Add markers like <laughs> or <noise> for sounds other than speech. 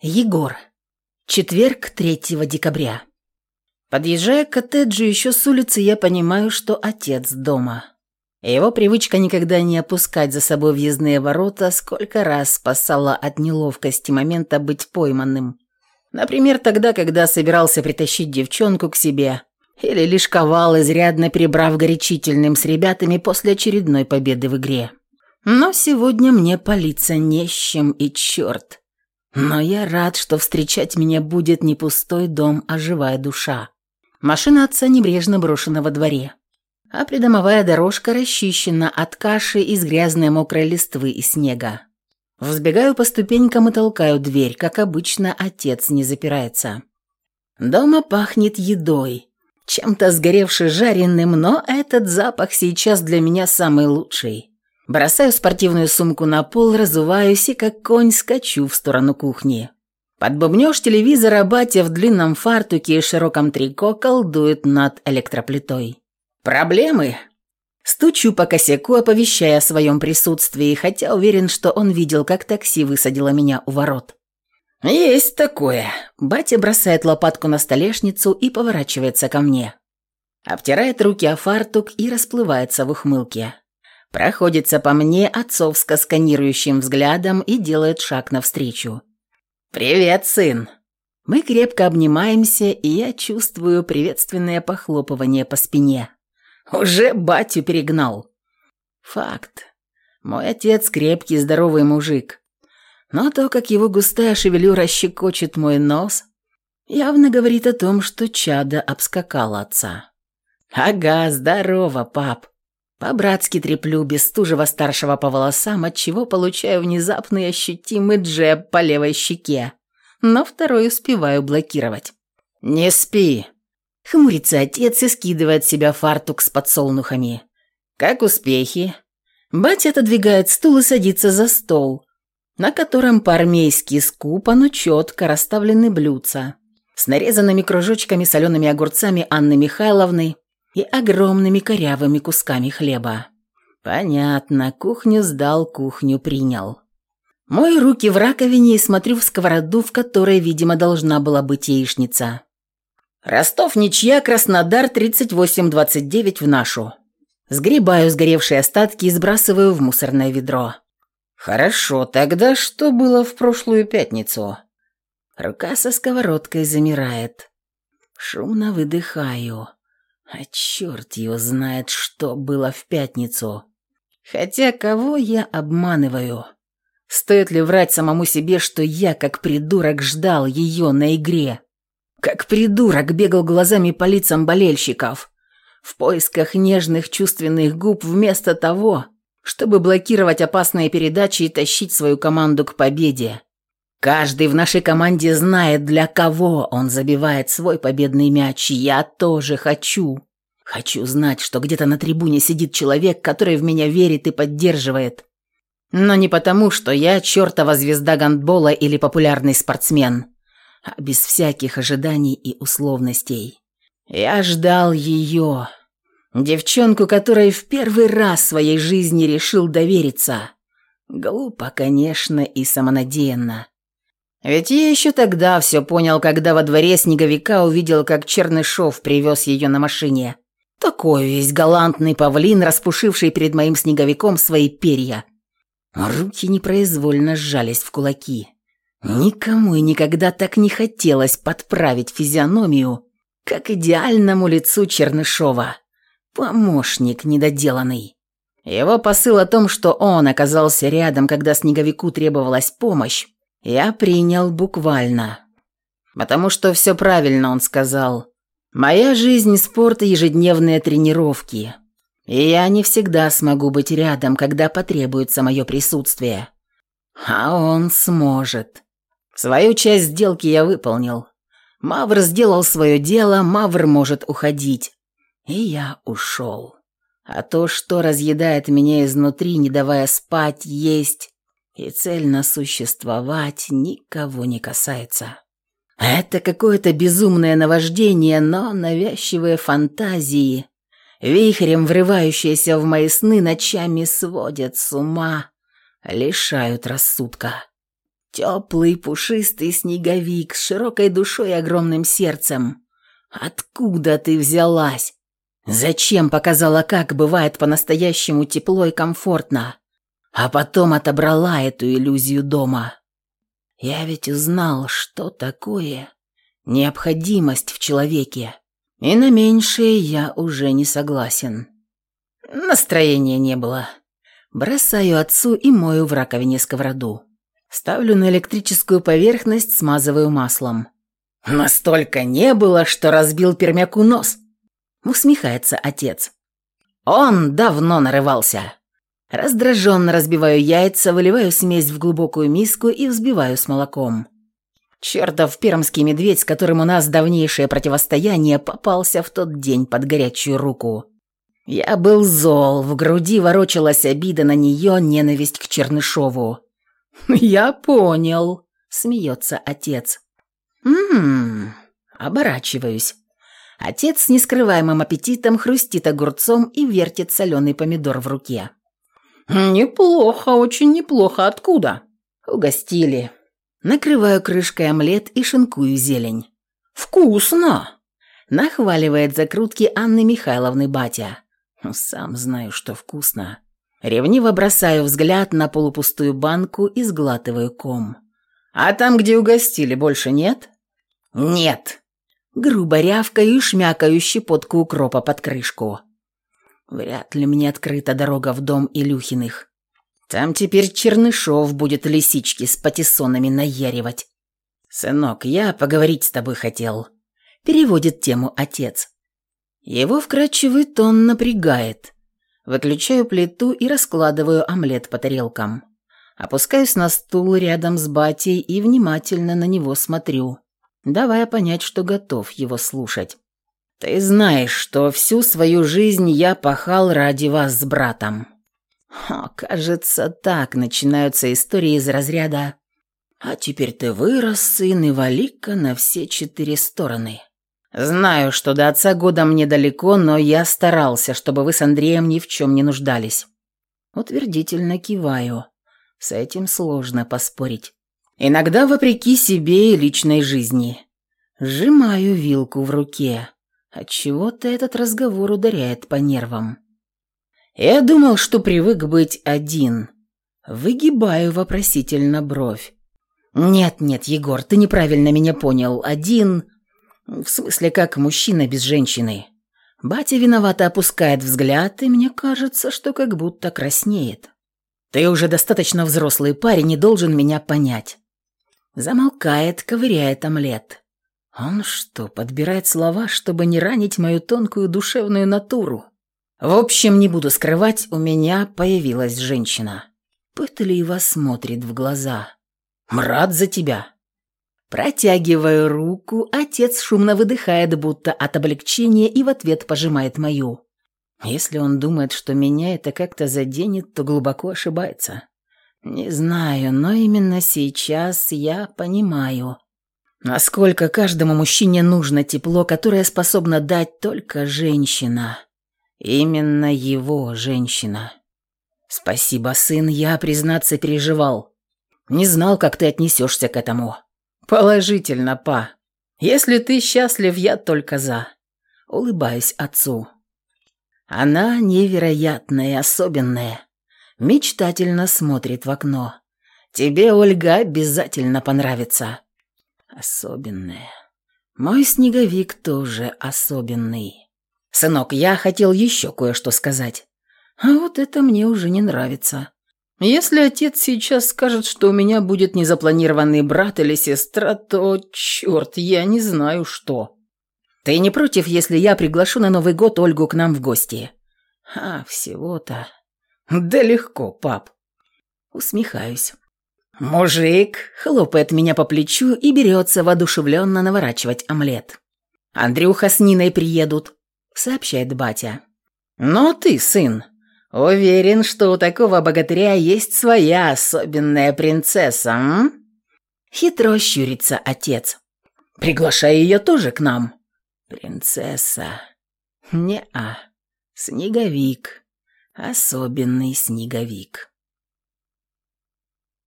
Егор. Четверг, 3 декабря. Подъезжая к коттеджу еще с улицы, я понимаю, что отец дома. Его привычка никогда не опускать за собой въездные ворота сколько раз спасала от неловкости момента быть пойманным. Например, тогда, когда собирался притащить девчонку к себе, или лишковал, изрядно перебрав горячительным с ребятами после очередной победы в игре. Но сегодня мне палиться не с чем и черт. Но я рад, что встречать меня будет не пустой дом, а живая душа. Машина отца небрежно брошена во дворе, а придомовая дорожка расчищена от каши из грязной мокрой листвы и снега. Взбегаю по ступенькам и толкаю дверь, как обычно отец не запирается. Дома пахнет едой, чем-то сгоревший жареным, но этот запах сейчас для меня самый лучший. Бросаю спортивную сумку на пол, разуваюсь и как конь скачу в сторону кухни. Под бубнёж телевизора батя в длинном фартуке и широком трико колдует над электроплитой. «Проблемы?» Стучу по косяку, оповещая о своем присутствии, хотя уверен, что он видел, как такси высадило меня у ворот. «Есть такое». Батя бросает лопатку на столешницу и поворачивается ко мне. Обтирает руки о фартук и расплывается в ухмылке проходится по мне отцовско сканирующим взглядом и делает шаг навстречу. «Привет, сын!» Мы крепко обнимаемся, и я чувствую приветственное похлопывание по спине. Уже батю перегнал. Факт. Мой отец крепкий, здоровый мужик. Но то, как его густая шевелюра щекочет мой нос, явно говорит о том, что чадо обскакало отца. «Ага, здорово, пап!» По-братски треплю бестужего старшего по волосам, отчего получаю внезапный ощутимый джеб по левой щеке, но второй успеваю блокировать. «Не спи!» Хмурится отец и скидывает себя фартук с подсолнухами. «Как успехи?» Батя отодвигает стул и садится за стол, на котором по-армейски скупо, но четко расставлены блюдца с нарезанными кружочками солеными огурцами Анны Михайловны и огромными корявыми кусками хлеба. Понятно, кухню сдал, кухню принял. Мою руки в раковине и смотрю в сковороду, в которой, видимо, должна была быть яичница. Ростов ничья, Краснодар 38-29 в нашу. Сгребаю сгоревшие остатки и сбрасываю в мусорное ведро. Хорошо, тогда что было в прошлую пятницу? Рука со сковородкой замирает. Шумно выдыхаю. А черт его знает, что было в пятницу. Хотя кого я обманываю? Стоит ли врать самому себе, что я, как придурок, ждал ее на игре? Как придурок бегал глазами по лицам болельщиков, в поисках нежных чувственных губ вместо того, чтобы блокировать опасные передачи и тащить свою команду к победе. Каждый в нашей команде знает, для кого он забивает свой победный мяч. Я тоже хочу. Хочу знать, что где-то на трибуне сидит человек, который в меня верит и поддерживает. Но не потому, что я чертова звезда гандбола или популярный спортсмен, а без всяких ожиданий и условностей. Я ждал ее, девчонку, которой в первый раз в своей жизни решил довериться. Глупо, конечно, и самонадеянно. Ведь я еще тогда все понял, когда во дворе снеговика увидел, как Чернышов привез ее на машине. Такой весь галантный павлин, распушивший перед моим снеговиком свои перья. Руки непроизвольно сжались в кулаки. Никому и никогда так не хотелось подправить физиономию, как идеальному лицу Чернышова. Помощник недоделанный. Его посыл о том, что он оказался рядом, когда снеговику требовалась помощь, я принял буквально. Потому что все правильно он сказал. Моя жизнь – спорт и ежедневные тренировки. И я не всегда смогу быть рядом, когда потребуется мое присутствие. А он сможет. Свою часть сделки я выполнил. Мавр сделал свое дело, Мавр может уходить. И я ушел. А то, что разъедает меня изнутри, не давая спать, есть и цельно существовать никого не касается. Это какое-то безумное наваждение, но навязчивые фантазии, вихрем врывающиеся в мои сны, ночами сводят с ума, лишают рассудка. Теплый, пушистый снеговик с широкой душой и огромным сердцем. Откуда ты взялась? Зачем показала, как бывает по-настоящему тепло и комфортно? А потом отобрала эту иллюзию дома. Я ведь узнал, что такое необходимость в человеке. И на меньшее я уже не согласен. Настроения не было. Бросаю отцу и мою в раковине сковороду. Ставлю на электрическую поверхность, смазываю маслом. Настолько не было, что разбил пермяку нос. Усмехается отец. Он давно нарывался. Раздраженно разбиваю яйца, выливаю смесь в глубокую миску и взбиваю с молоком. Чертов пермский медведь, с которым у нас давнейшее противостояние, попался в тот день под горячую руку. Я был зол, в груди ворочалась обида на нее, ненависть к Чернышову. <laughs> «Я понял», — смеется отец. «Ммм...» Оборачиваюсь. Отец с нескрываемым аппетитом хрустит огурцом и вертит соленый помидор в руке. «Неплохо, очень неплохо. Откуда?» «Угостили». Накрываю крышкой омлет и шинкую зелень. «Вкусно!» Нахваливает закрутки Анны Михайловны батя. «Сам знаю, что вкусно». Ревниво бросаю взгляд на полупустую банку и сглатываю ком. «А там, где угостили, больше нет?» «Нет!» Грубо рявкаю и шмякаю щепотку укропа под крышку. Вряд ли мне открыта дорога в дом Илюхиных. Там теперь Чернышов будет лисички с патиссонами наяривать. «Сынок, я поговорить с тобой хотел», — переводит тему отец. Его вкрадчивый тон напрягает. Выключаю плиту и раскладываю омлет по тарелкам. Опускаюсь на стул рядом с батей и внимательно на него смотрю, давая понять, что готов его слушать. Ты знаешь, что всю свою жизнь я пахал ради вас с братом. О, кажется, так начинаются истории из разряда «А теперь ты вырос, сын, и вали-ка на все четыре стороны». Знаю, что до отца года мне далеко, но я старался, чтобы вы с Андреем ни в чем не нуждались. Утвердительно киваю. С этим сложно поспорить. Иногда вопреки себе и личной жизни. Сжимаю вилку в руке. Отчего-то этот разговор ударяет по нервам. Я думал, что привык быть один. Выгибаю вопросительно бровь. «Нет-нет, Егор, ты неправильно меня понял. Один...» «В смысле, как мужчина без женщины». Батя виновато опускает взгляд, и мне кажется, что как будто краснеет. «Ты уже достаточно взрослый парень не должен меня понять». Замолкает, ковыряет омлет. Он что, подбирает слова, чтобы не ранить мою тонкую душевную натуру? В общем, не буду скрывать, у меня появилась женщина. Пытливо смотрит в глаза. «Мрад за тебя!» Протягиваю руку, отец шумно выдыхает, будто от облегчения, и в ответ пожимает мою. Если он думает, что меня это как-то заденет, то глубоко ошибается. Не знаю, но именно сейчас я понимаю, Насколько каждому мужчине нужно тепло, которое способна дать только женщина. Именно его женщина. Спасибо, сын, я, признаться, переживал. Не знал, как ты отнесешься к этому. Положительно, па. Если ты счастлив, я только за. Улыбаюсь отцу. Она невероятная, особенная. Мечтательно смотрит в окно. Тебе, Ольга, обязательно понравится особенное. Мой снеговик тоже особенный. Сынок, я хотел еще кое-что сказать. А вот это мне уже не нравится. Если отец сейчас скажет, что у меня будет незапланированный брат или сестра, то, черт, я не знаю что. Ты не против, если я приглашу на Новый год Ольгу к нам в гости? А, всего-то... Да легко, пап. Усмехаюсь. «Мужик!» — хлопает меня по плечу и берется воодушевленно наворачивать омлет. «Андрюха с Ниной приедут», — сообщает батя. «Но ты, сын, уверен, что у такого богатыря есть своя особенная принцесса, м?» Хитро щурится отец. «Приглашай ее тоже к нам». «Принцесса...» «Не-а, снеговик, особенный снеговик».